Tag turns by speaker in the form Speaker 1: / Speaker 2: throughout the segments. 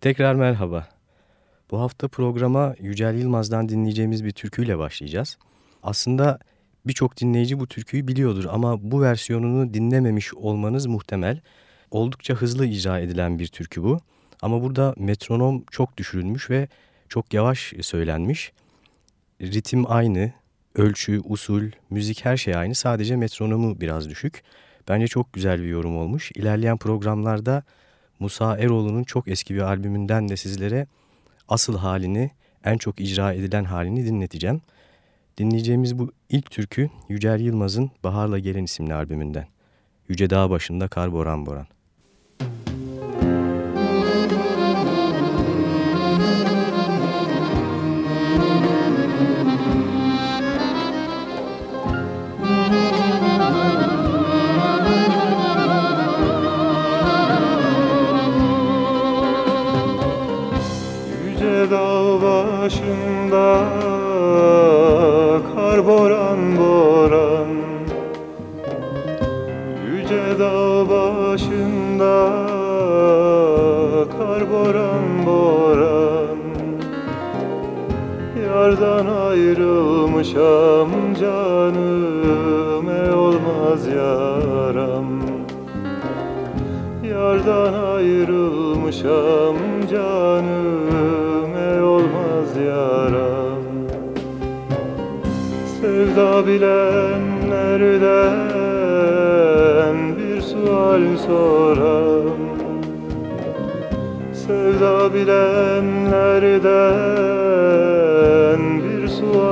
Speaker 1: Tekrar merhaba. Bu hafta programa Yücel Yılmaz'dan dinleyeceğimiz bir türküyle başlayacağız. Aslında birçok dinleyici bu türküyü biliyordur ama bu versiyonunu dinlememiş olmanız muhtemel. Oldukça hızlı icra edilen bir türkü bu. Ama burada metronom çok düşürülmüş ve çok yavaş söylenmiş. Ritim aynı, ölçü, usul, müzik her şey aynı. Sadece metronomu biraz düşük. Bence çok güzel bir yorum olmuş. İlerleyen programlarda Musa Eroğlu'nun çok eski bir albümünden de sizlere asıl halini, en çok icra edilen halini dinleteceğim. Dinleyeceğimiz bu ilk türkü Yücel Yılmaz'ın Baharla Gelen isimli albümünden. Yüce Dağ başında kar boran boran.
Speaker 2: paşam canım e olmaz yaram. Yardan ayrılmışam canım e olmaz yaram. Sevda bilenlerden bir sual soram Sevda bilenlerden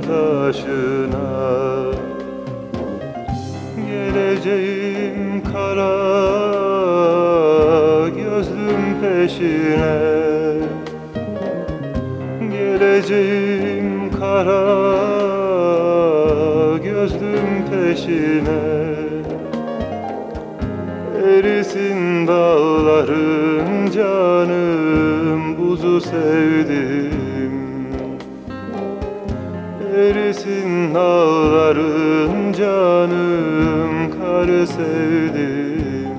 Speaker 2: taşına Geleceğim kara gözlüm peşine. Geleceğim kara gözlüm peşine. Erisin dağların canım buzu sevdim Erisin dağların canım karı sevdim.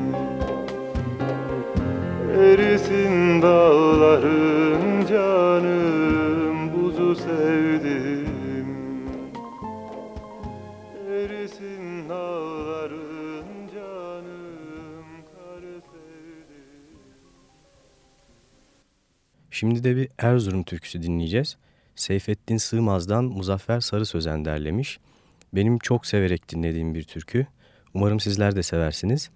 Speaker 2: Erisin dağların canım buzu sevdim. Erisin dağların canım karı sevdim.
Speaker 1: Şimdi de bir Erzurum türküsü dinleyeceğiz. Seyfettin Sığmaz'dan Muzaffer Sarı Sözen derlemiş. Benim çok severek dinlediğim bir türkü. Umarım sizler de seversiniz.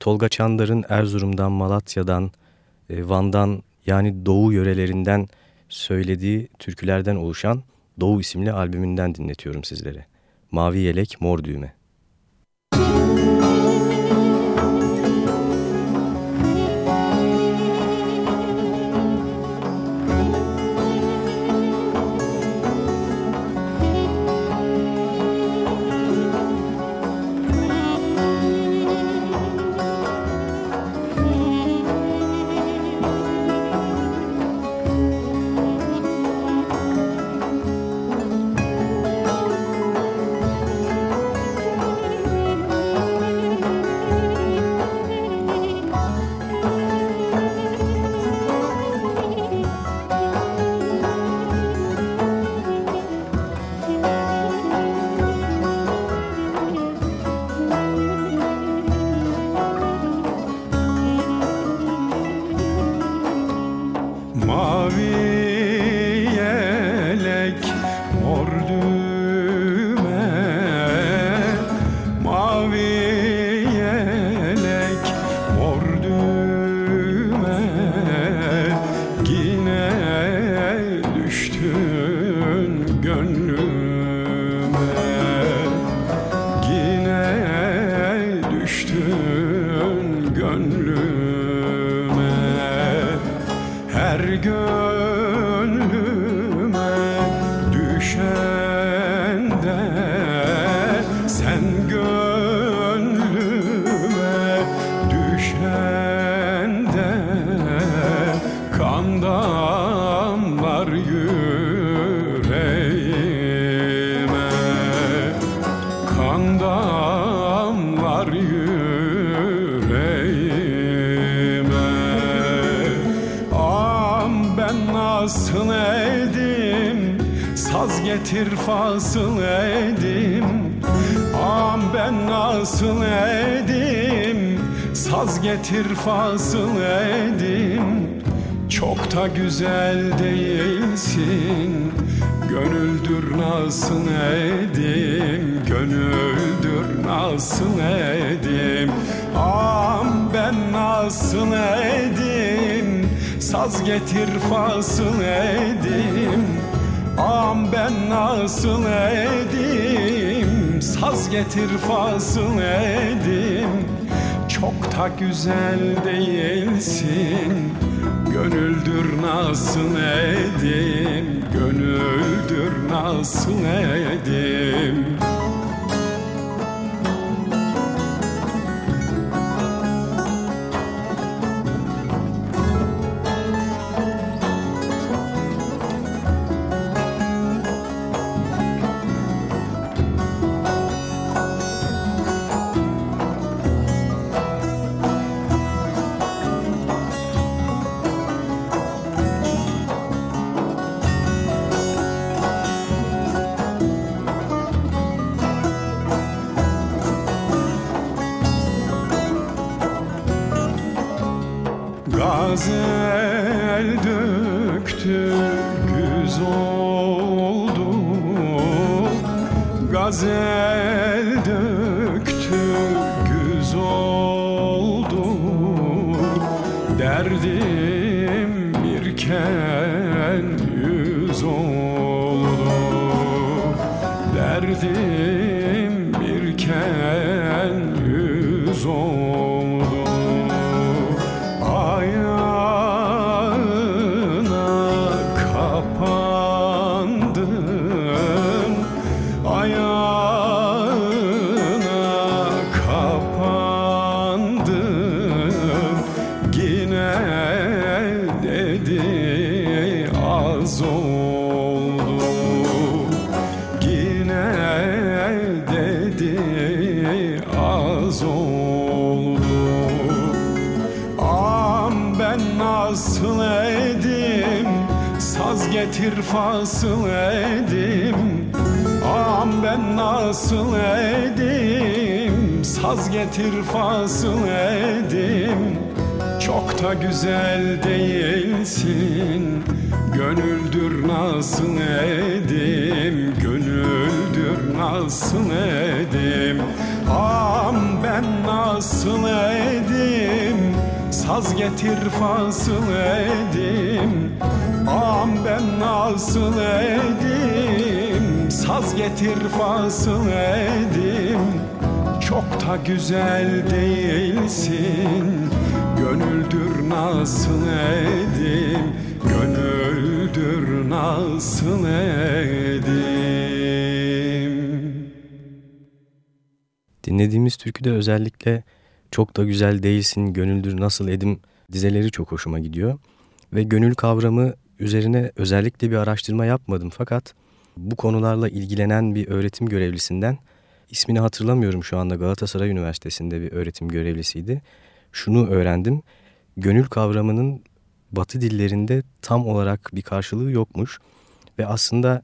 Speaker 1: Tolga Çandar'ın Erzurum'dan, Malatya'dan, e, Van'dan yani Doğu yörelerinden söylediği türkülerden oluşan Doğu isimli albümünden dinletiyorum sizlere. Mavi Yelek Mor Düğme.
Speaker 3: Ben nasıl edim Saz getir fasıl edim. Am ben nasıl edim Saz getir fasıl edim. Çok da güzel değilsin Gönüldür nasıl edim Gönüldür nasıl edim fasıl edim. Am ben nasıl edim? Saz getir fasıl edim. Çok da güzel değilsin. Gönüldür nasıl edim? Gönüldür nasıl edim? Am ben nasıl edim? Saz getir fasıl edim Am ben nasıl edim? Saz getir fasıl edim. Çok da güzel değilsin. Gönüldür nasıl edim? Gönüldür nasıl edim?
Speaker 1: Dinlediğimiz türküde özellikle çok da güzel değilsin, gönüldür nasıl edim dizeleri çok hoşuma gidiyor. Ve gönül kavramı üzerine özellikle bir araştırma yapmadım fakat bu konularla ilgilenen bir öğretim görevlisinden ismini hatırlamıyorum şu anda Galatasaray Üniversitesi'nde bir öğretim görevlisiydi. Şunu öğrendim. Gönül kavramının Batı dillerinde tam olarak bir karşılığı yokmuş ve aslında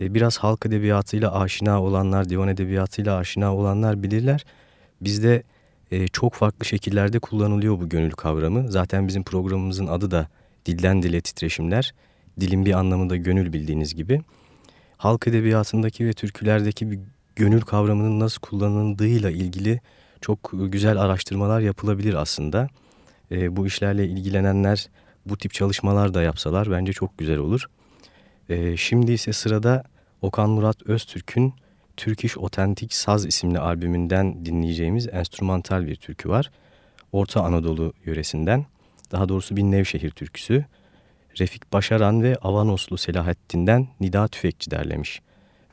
Speaker 1: e, biraz halk edebiyatıyla aşina olanlar, divan edebiyatıyla aşina olanlar bilirler. Bizde e, çok farklı şekillerde kullanılıyor bu gönül kavramı. Zaten bizim programımızın adı da dilden dile titreşimler. Dilin bir anlamı da gönül bildiğiniz gibi. Halk edebiyatındaki ve türkülerdeki bir gönül kavramının nasıl kullanıldığıyla ilgili çok güzel araştırmalar yapılabilir aslında. E, bu işlerle ilgilenenler bu tip çalışmalar da yapsalar bence çok güzel olur. E, şimdi ise sırada Okan Murat Öztürk'ün Türk İş Otentik Saz isimli albümünden dinleyeceğimiz enstrümantal bir türkü var. Orta Anadolu yöresinden, daha doğrusu bir Nevşehir türküsü. Refik Başaran ve Avanoslu Selahattin'den Nida Tüfekçi derlemiş.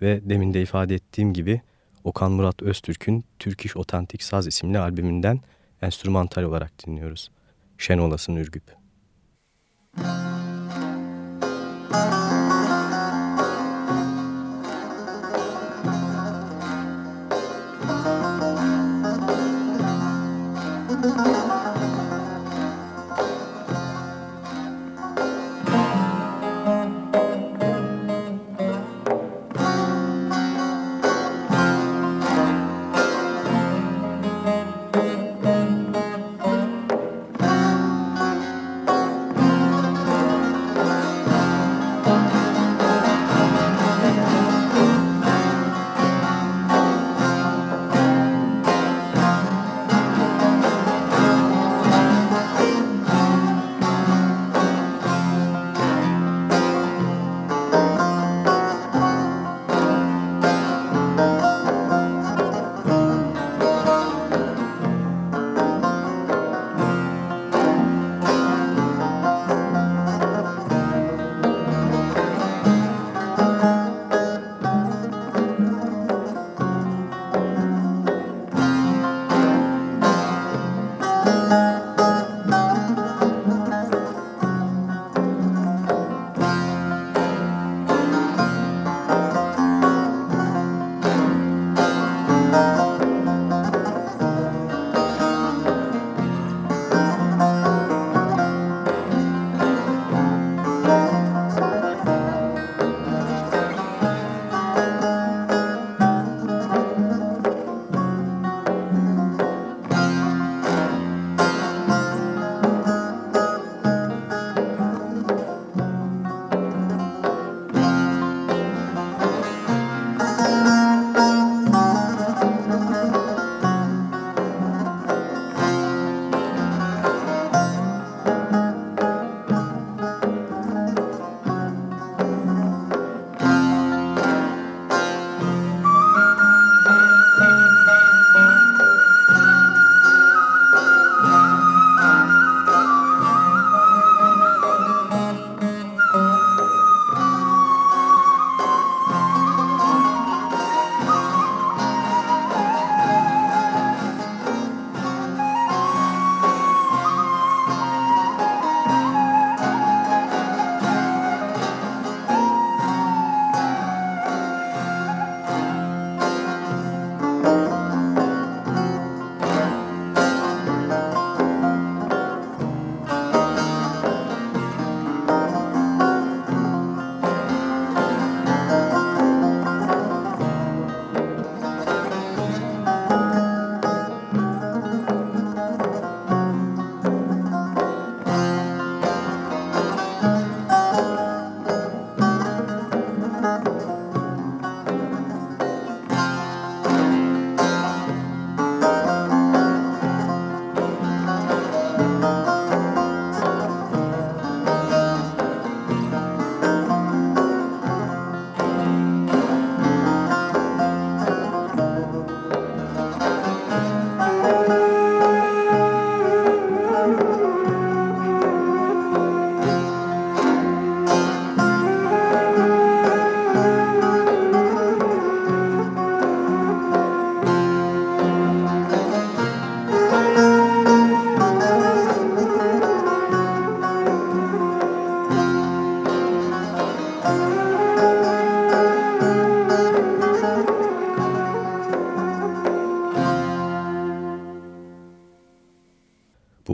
Speaker 1: Ve demin de ifade ettiğim gibi Okan Murat Öztürk'ün Türk İş Otentik Saz isimli albümünden enstrümantal olarak dinliyoruz. Şen olasın Ürgüp. Müzik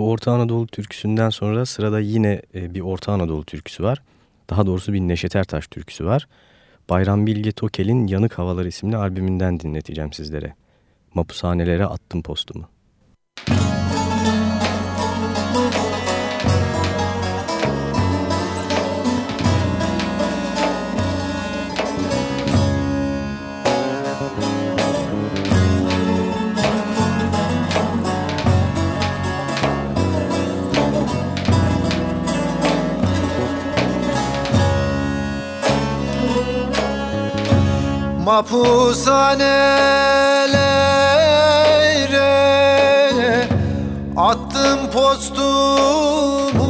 Speaker 1: Orta Anadolu türküsünden sonra sırada yine e, bir Orta Anadolu türküsü var. Daha doğrusu bir Neşet Ertaş türküsü var. Bayram Bilge Tokel'in Yanık Havalar isimli albümünden dinleteceğim sizlere. Mapushanelere attım postumu.
Speaker 4: Mapushanelere attım postumu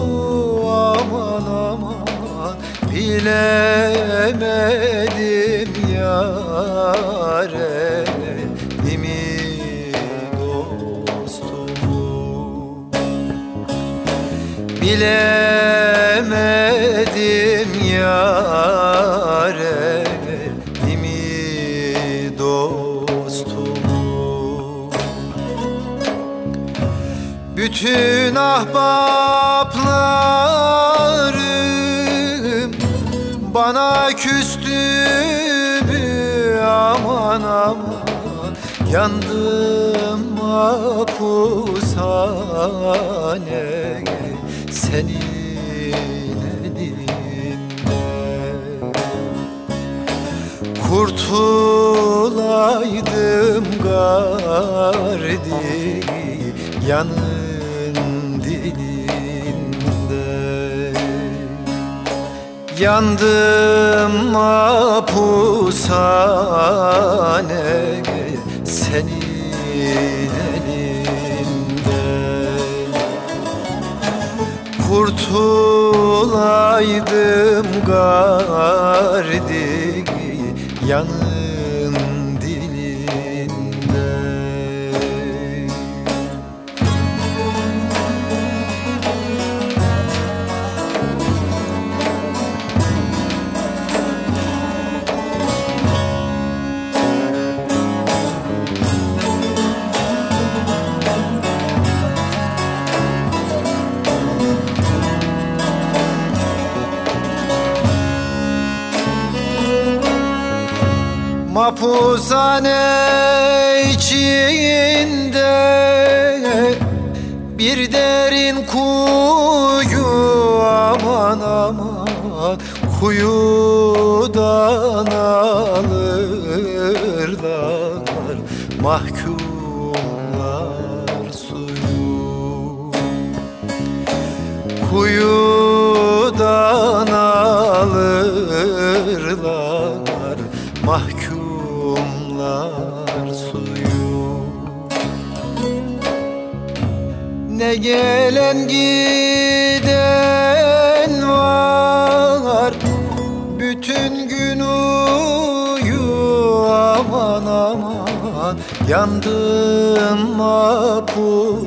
Speaker 4: aman aman. Bilemedim imi dostumu? Bilemedim Bütün ahbaplarım bana küstü aman aman. Yandım mahpushane senin elinde Kurtulaydım gardi yanım Yandım mapushane senin elinde Kurtulaydım gardi yanım Mapushane içinde bir derin kuyu aman aman kuyudan alırlar mahkumlar suyu. Kuyudan Gelen giden var. Bütün gün uyu aman aman. Yandım mapushane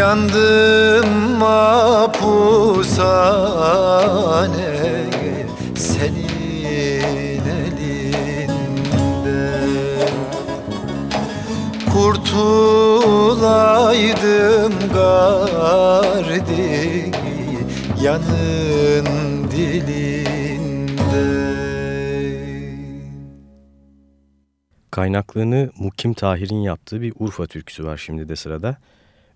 Speaker 4: Yandım mapushane senin elinde Kurtulaydım gardi yanın dilinde
Speaker 1: Kaynaklığını Mukim Tahir'in yaptığı bir Urfa türküsü var şimdi de sırada.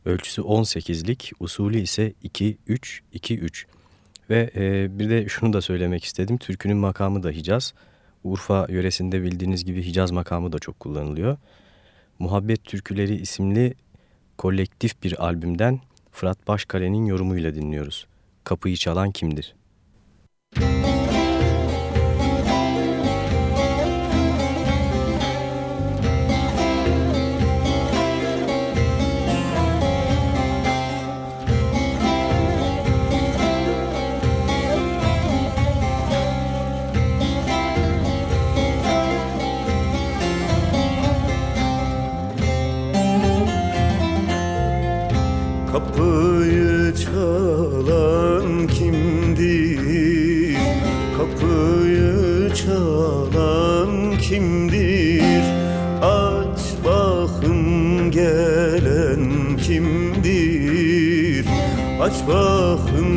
Speaker 1: Ölçüsü 18'lik, usulü ise 2-3-2-3. Ve e, bir de şunu da söylemek istedim. Türkünün makamı da Hicaz. Urfa yöresinde bildiğiniz gibi Hicaz makamı da çok kullanılıyor. Muhabbet Türküleri isimli kolektif bir albümden Fırat Başkale'nin yorumuyla dinliyoruz. Kapıyı çalan kimdir? Müzik
Speaker 5: Kapıyı çalan kimdi? Kapıyı çalan kimdir? Aç bakın gelen kimdir? Aç bakın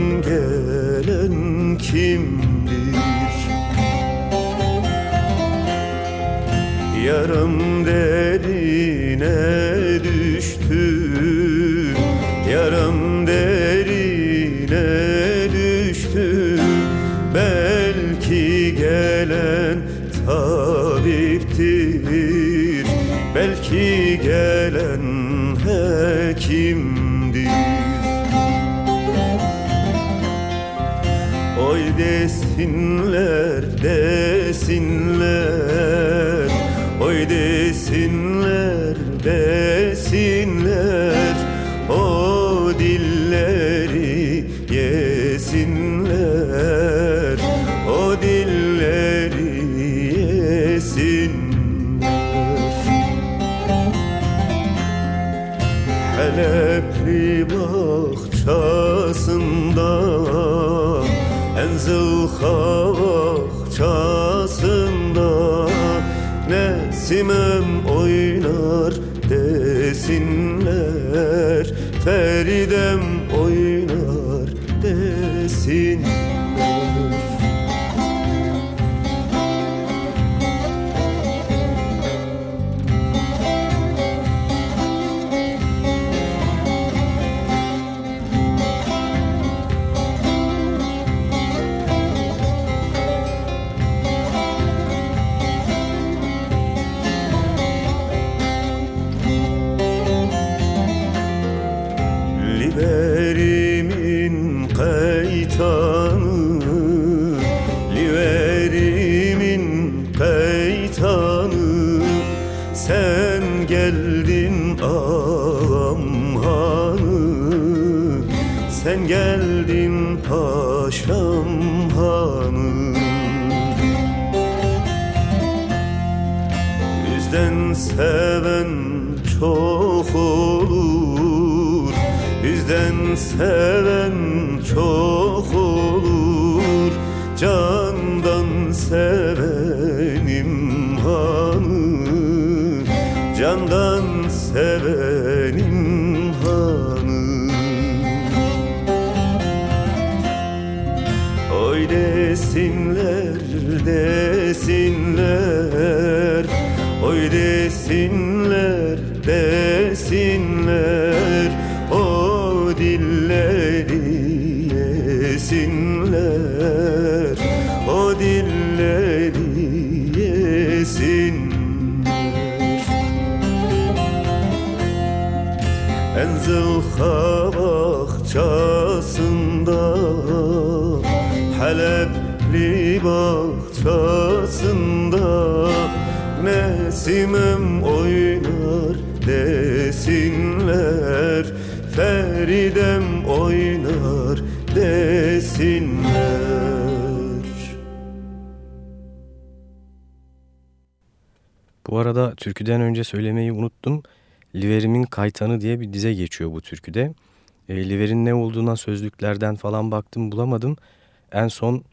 Speaker 5: desinler seven çok olur Candan sevenim hanı. Candan sevenim hanı. Oy desinler desinler. Oy desinler Enzil bahçasında Halepli bahçasında Nesimem oynar desinler Feridem oynar desinler
Speaker 1: Bu arada türküden önce söylemeyi unuttum. Liverimin Kaytanı diye bir dize geçiyor bu türküde. E, Liver'in ne olduğuna sözlüklerden falan baktım bulamadım. En son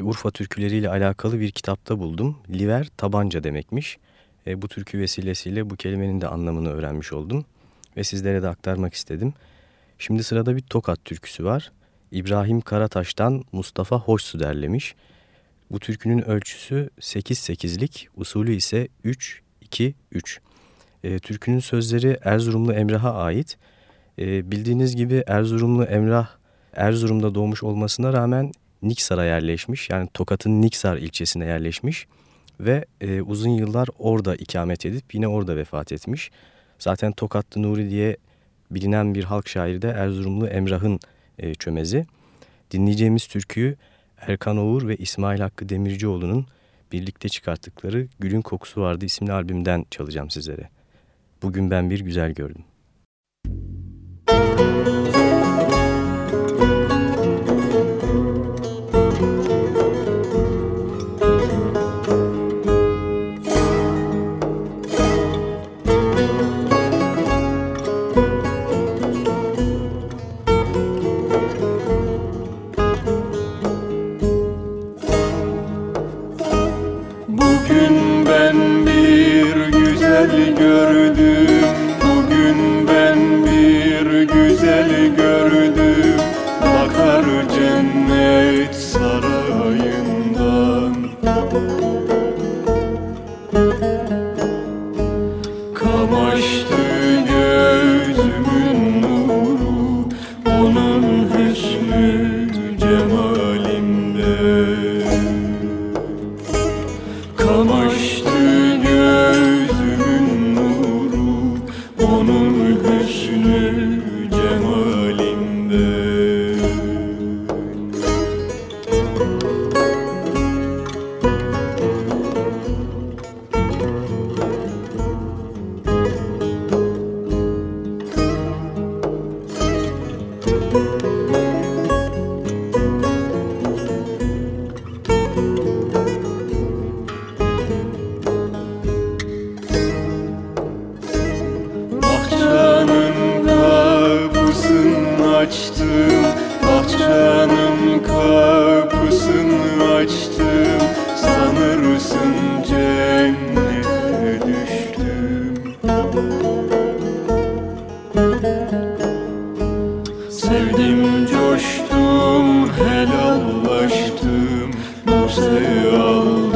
Speaker 1: Urfa türküleriyle alakalı bir kitapta buldum. Liver tabanca demekmiş. E, bu türkü vesilesiyle bu kelimenin de anlamını öğrenmiş oldum. Ve sizlere de aktarmak istedim. Şimdi sırada bir Tokat türküsü var. İbrahim Karataş'tan Mustafa Hoşsu derlemiş. Bu türkünün ölçüsü 8-8'lik, usulü ise 3-2-3. E, türkünün sözleri Erzurumlu Emrah'a ait. E, bildiğiniz gibi Erzurumlu Emrah, Erzurum'da doğmuş olmasına rağmen Niksar'a yerleşmiş. Yani Tokat'ın Niksar ilçesine yerleşmiş ve e, uzun yıllar orada ikamet edip yine orada vefat etmiş. Zaten Tokatlı Nuri diye bilinen bir halk şairi de Erzurumlu Emrah'ın e, çömezi. Dinleyeceğimiz türküyü Erkan Oğur ve İsmail Hakkı Demircioğlu'nun birlikte çıkarttıkları Gülün Kokusu Vardı isimli albümden çalacağım sizlere. Bugün ben bir güzel gördüm.
Speaker 6: Çorum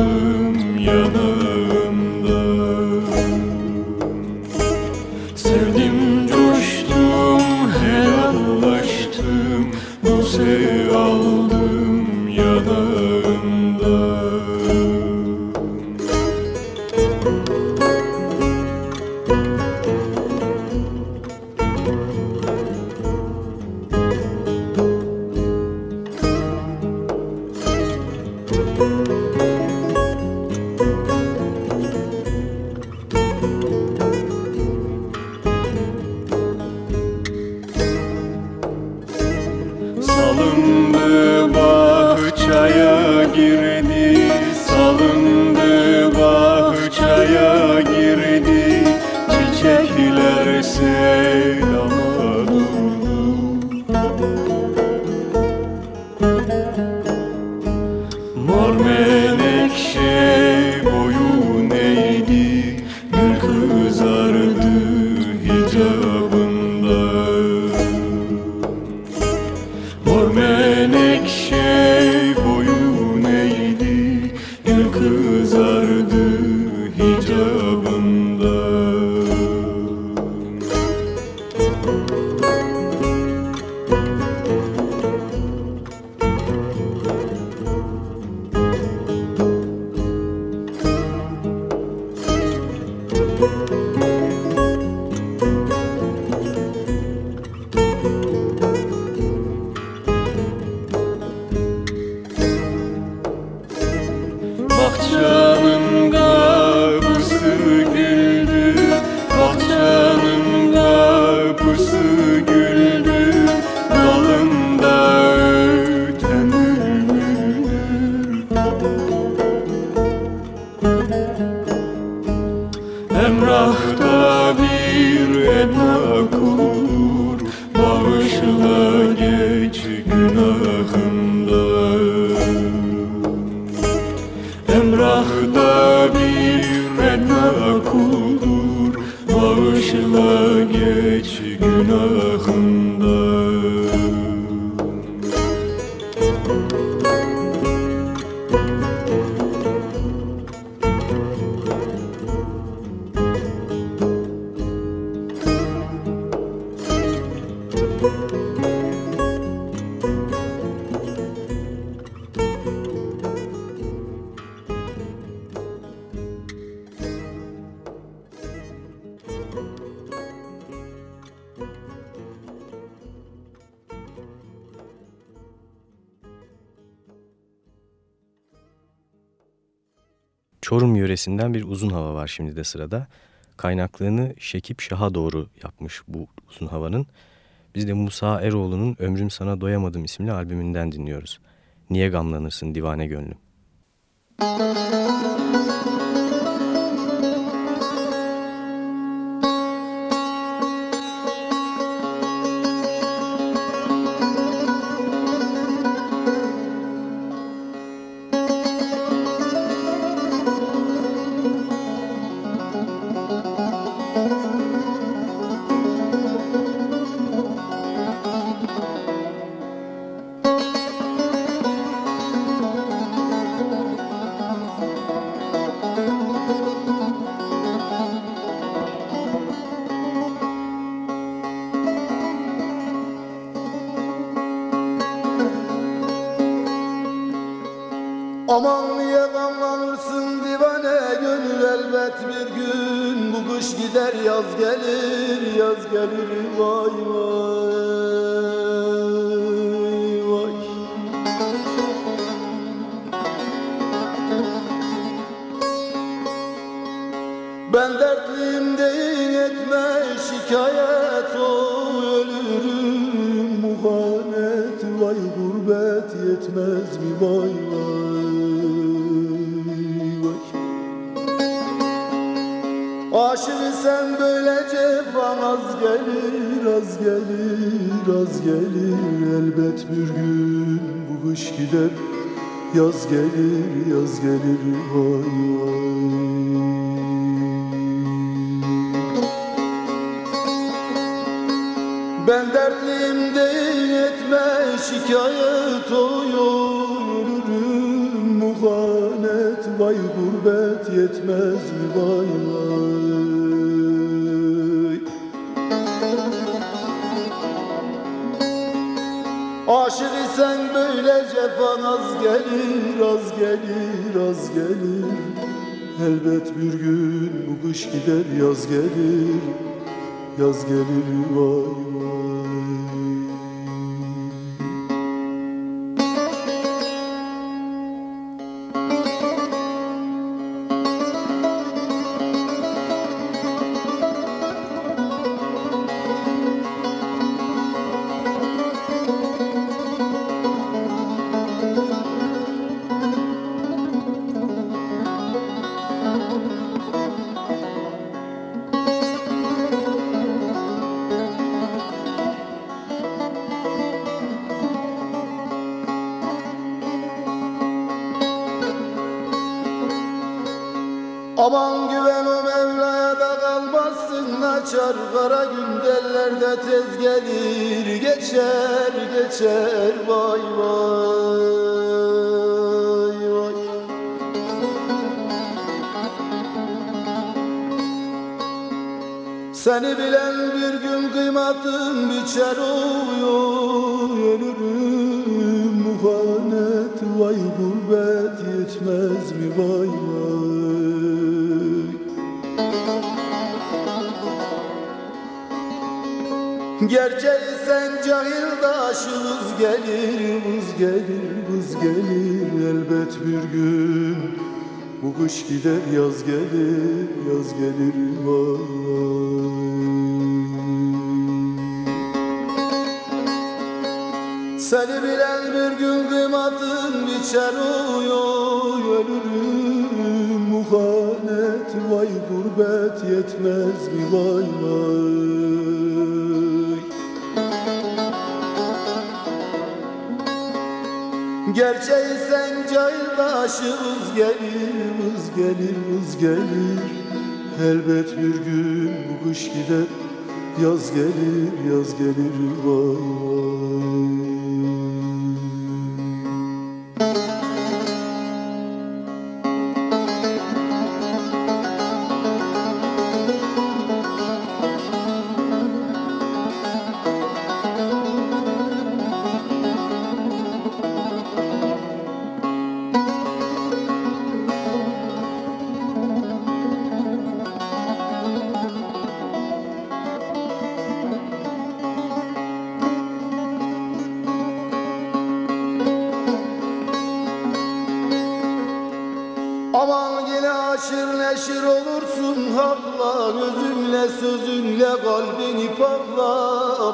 Speaker 6: yöresinden bir uzun hava var şimdi de sırada. Kaynaklığını Şekip Şah'a doğru yapmış bu uzun havanın. Biz de Musa Eroğlu'nun Ömrüm Sana Doyamadım isimli albümünden dinliyoruz. Niye gamlanırsın divane gönlüm? Müzik
Speaker 7: Ben dertliyim değil etme şikayet oyururum. Muhanet vay gurbet yetmez vay vay. Aşık isen böyle cefan az gelir az gelir az gelir. Elbet bir gün bu kış gider yaz gelir Yaz gelir vay vay gurbet yetmez mi vay vay? Gerçeği sen cahil daşımız gelir Vız gelir vız gelir. Elbet bir gün Bu kış gider yaz gelir yaz gelir vay Seni kıymatın biçer uyuyor Ölürüm. Muhanet vay gurbet yetmez mi vay vay Gerçeği sen cahil daşımız gelir Vız gelir vız gelir. Elbet bir gün bu kış gider Yaz gelir yaz gelir vay vay pakla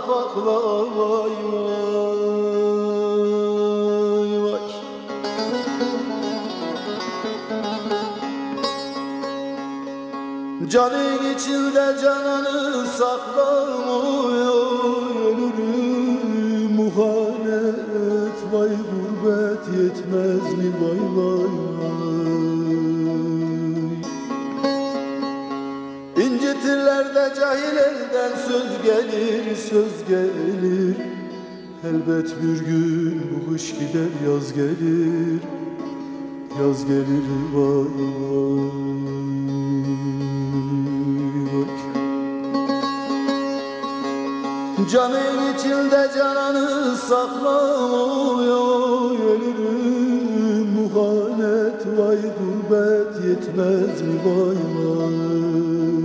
Speaker 7: pakla vay vay vay Canın içinde cananı saklamıyor Ölürüm. Muhanet vay gurbet yetmez mi vay vay İncitirler de cahil elden söz gelir söz gelir. Elbet bir gün bu kış gider yaz gelir. Yaz gelir vay vay. Canın içinde cananı saklamıyor Ölürüm. Muhane gurbet vay gurbet yetmez mi vay vay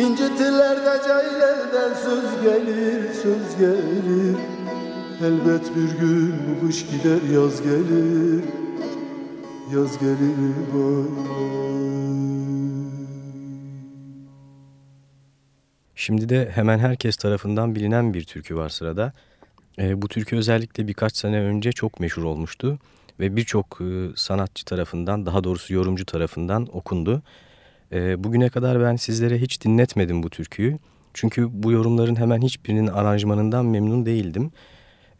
Speaker 7: İncitirler de cahillerden söz gelir söz gelir Elbet bir gün bu kış gider yaz gelir Yaz gelir vay
Speaker 1: Şimdi de hemen herkes tarafından bilinen bir türkü var sırada. E, bu türkü özellikle birkaç sene önce çok meşhur olmuştu ve birçok e, sanatçı tarafından daha doğrusu yorumcu tarafından okundu. E, bugüne kadar ben sizlere hiç dinletmedim bu türküyü. Çünkü bu yorumların hemen hiçbirinin aranjmanından memnun değildim.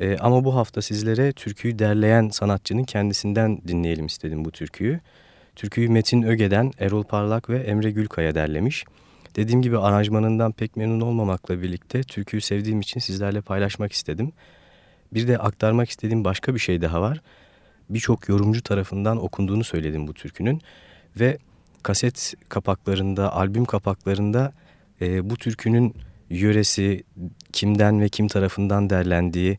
Speaker 1: E, ama bu hafta sizlere türküyü derleyen sanatçının kendisinden dinleyelim istedim bu türküyü. Türküyü Metin Öge'den Erol Parlak ve Emre Gülkaya derlemiş. Dediğim gibi aranjmanından pek memnun olmamakla birlikte türküyü sevdiğim için sizlerle paylaşmak istedim. Bir de aktarmak istediğim başka bir şey daha var. Birçok yorumcu tarafından okunduğunu söyledim bu türkünün ve kaset kapaklarında, albüm kapaklarında e, bu türkünün yöresi, kimden ve kim tarafından derlendiği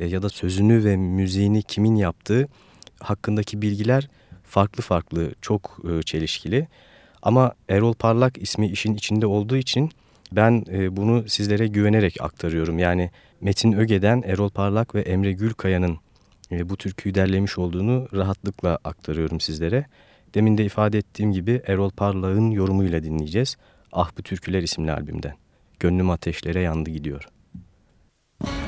Speaker 1: e, ya da sözünü ve müziğini kimin yaptığı hakkındaki bilgiler farklı farklı, çok e, çelişkili. Ama Erol Parlak ismi işin içinde olduğu için ben e, bunu sizlere güvenerek aktarıyorum. Yani Metin Öge'den Erol Parlak ve Emre Gülkaya'nın e, bu türküyü derlemiş olduğunu rahatlıkla aktarıyorum sizlere. Demin de ifade ettiğim gibi Erol Parlak'ın yorumuyla dinleyeceğiz. Ah bu türküler isimli albümden. Gönlüm ateşlere yandı gidiyor.
Speaker 8: Ben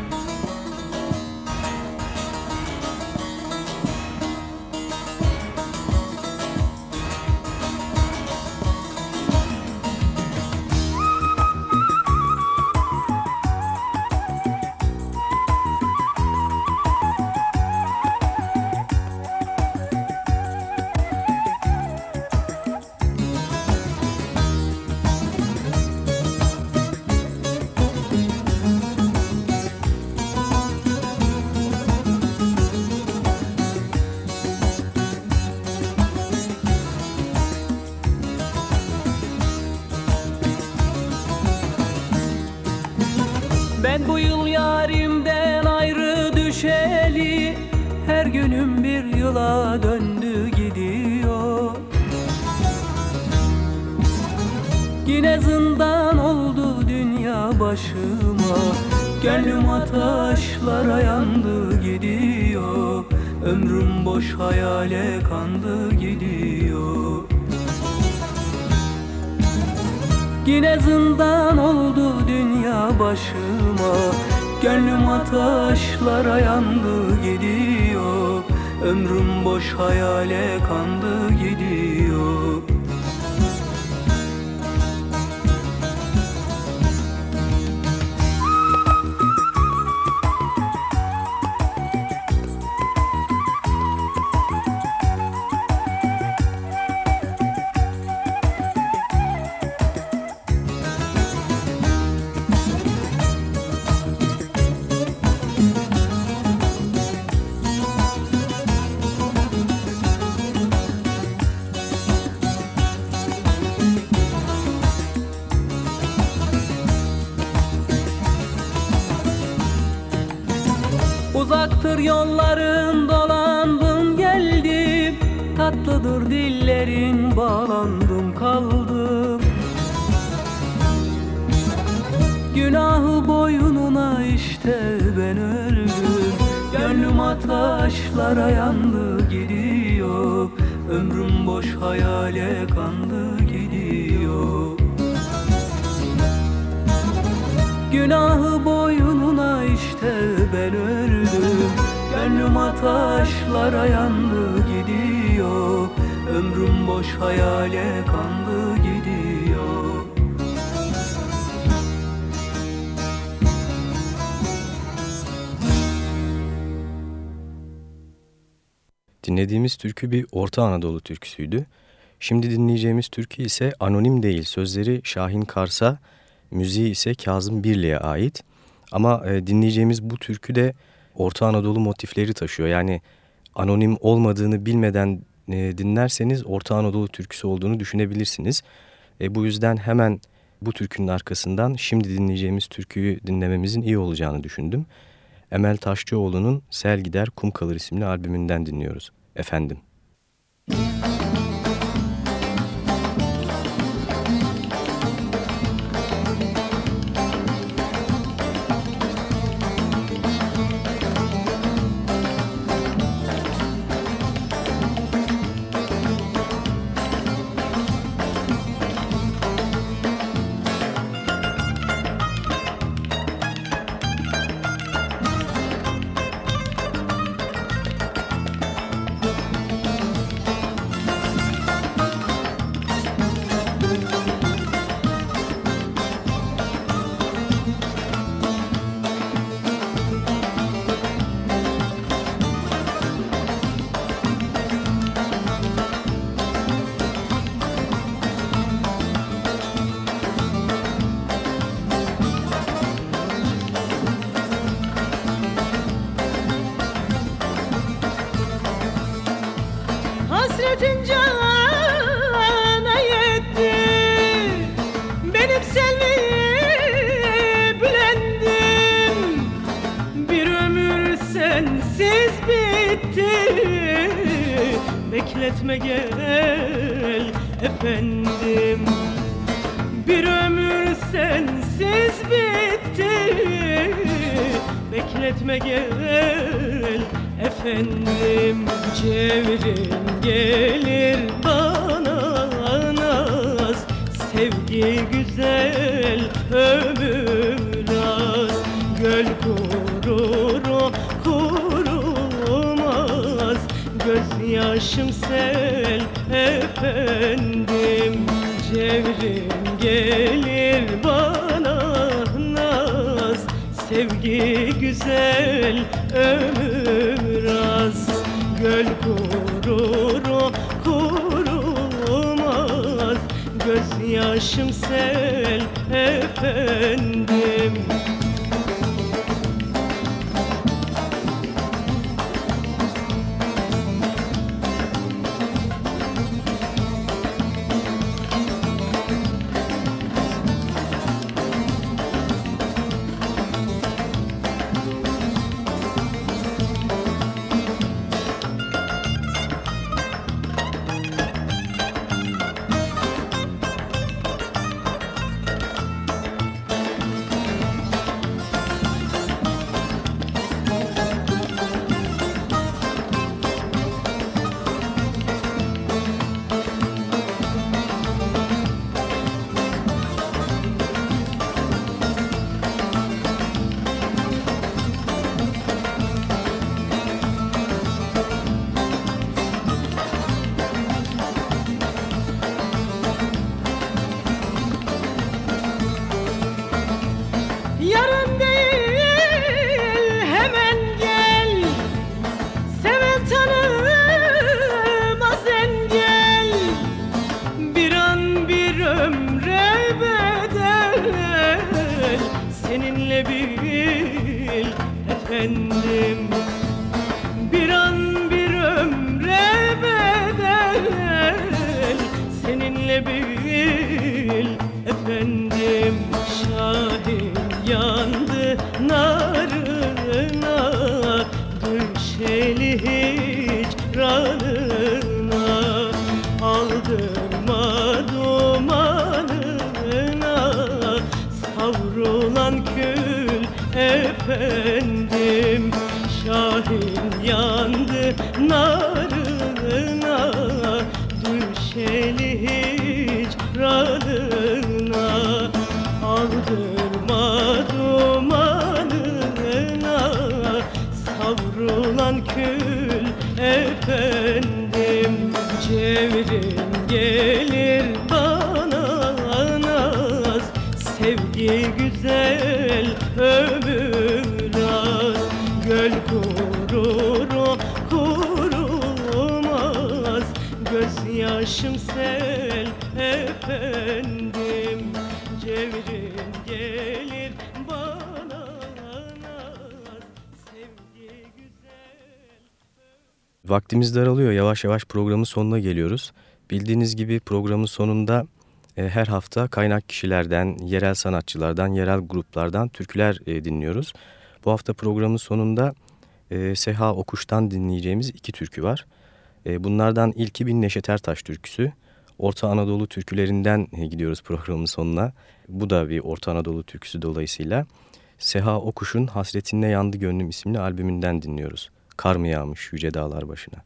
Speaker 8: bu yıl yarimden ayrı düşeli Her günüm bir yıla döndü gidiyor. Yine zindan oldu dünya başıma Gönlüm ataşlara yandı gidiyor. Ömrüm boş hayale kandı gidiyor Yine zindan oldu dünya başıma. Gönlüm ataşlara yandı gidiyor. Ömrüm boş hayale kandı gidiyor Gönlüm ataşlara yandı gidiyor. Ömrüm boş hayale kandı gidiyor. Günahı boynuna işte ben öldüm. Gönlüm ataşlara yandı gidiyor. Ömrüm boş hayale kandı
Speaker 1: Dinlediğimiz türkü bir Orta Anadolu türküsüydü. Şimdi dinleyeceğimiz türkü ise anonim değil. Sözleri Şahin Kars'a, müziği ise Kazım Birli'ye ait. Ama e, dinleyeceğimiz bu türkü de Orta Anadolu motifleri taşıyor. Yani anonim olmadığını bilmeden e, dinlerseniz Orta Anadolu türküsü olduğunu düşünebilirsiniz. E, bu yüzden hemen bu türkünün arkasından şimdi dinleyeceğimiz türküyü dinlememizin iyi olacağını düşündüm.
Speaker 9: Emel Taşçıoğlu'nun Sel Gider Kum Kalır isimli albümünden dinliyoruz. Efendim. Vaktimiz daralıyor. Yavaş yavaş programın sonuna geliyoruz. Bildiğiniz gibi programın sonunda e, her hafta kaynak kişilerden, yerel sanatçılardan, yerel gruplardan türküler e, dinliyoruz.
Speaker 10: Bu hafta programın sonunda e, Seha Okuş'tan dinleyeceğimiz iki türkü var. E, bunlardan ilki bir Neşet Ertaş türküsü. Orta Anadolu türkülerinden e, gidiyoruz programın sonuna. Bu da bir Orta Anadolu türküsü dolayısıyla. Seha Okuş'un Hasretinle Yandı Gönlüm isimli albümünden dinliyoruz. Kar mı yağmış yüce dağlar başına.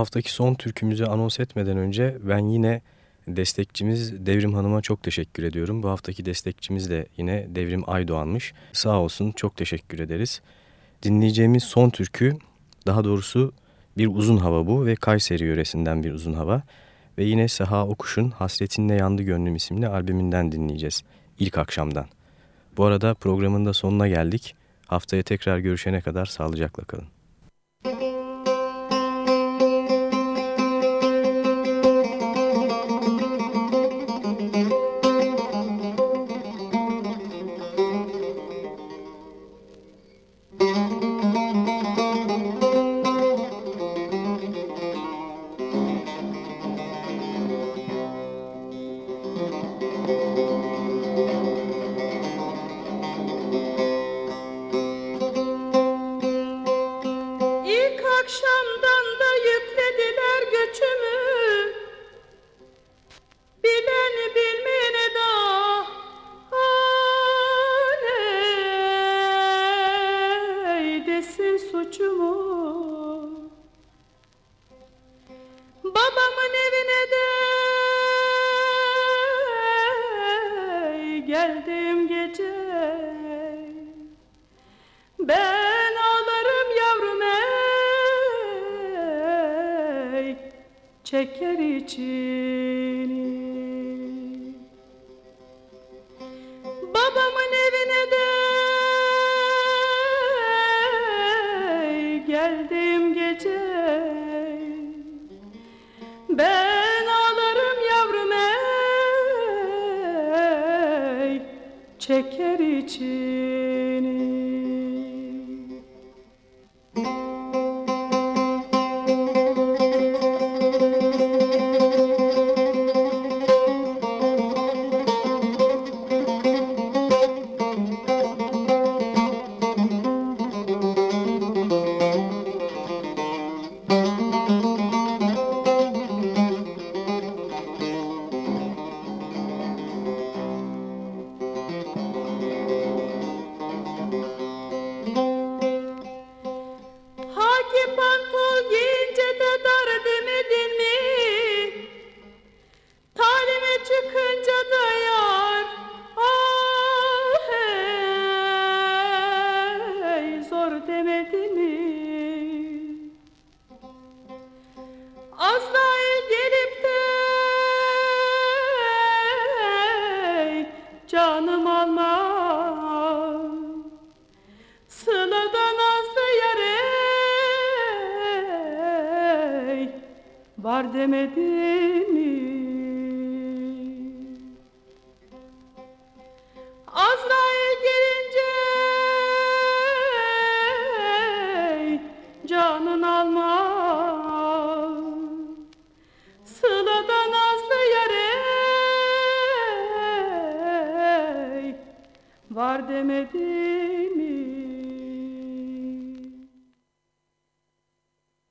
Speaker 10: Haftaki son türkümüzü anons etmeden önce ben yine destekçimiz Devrim Hanım'a çok teşekkür ediyorum. Bu haftaki destekçimiz de yine Devrim Aydoğan'mış. Sağ olsun çok teşekkür ederiz. Dinleyeceğimiz son türkü daha doğrusu bir uzun hava bu ve Kayseri yöresinden bir uzun hava. Ve yine Seha Okuş'un Hasretinle Yandı Gönlüm isimli albümünden dinleyeceğiz ilk akşamdan. Bu arada programın da sonuna geldik. Haftaya tekrar görüşene kadar sağlıcakla kalın. Çeker içini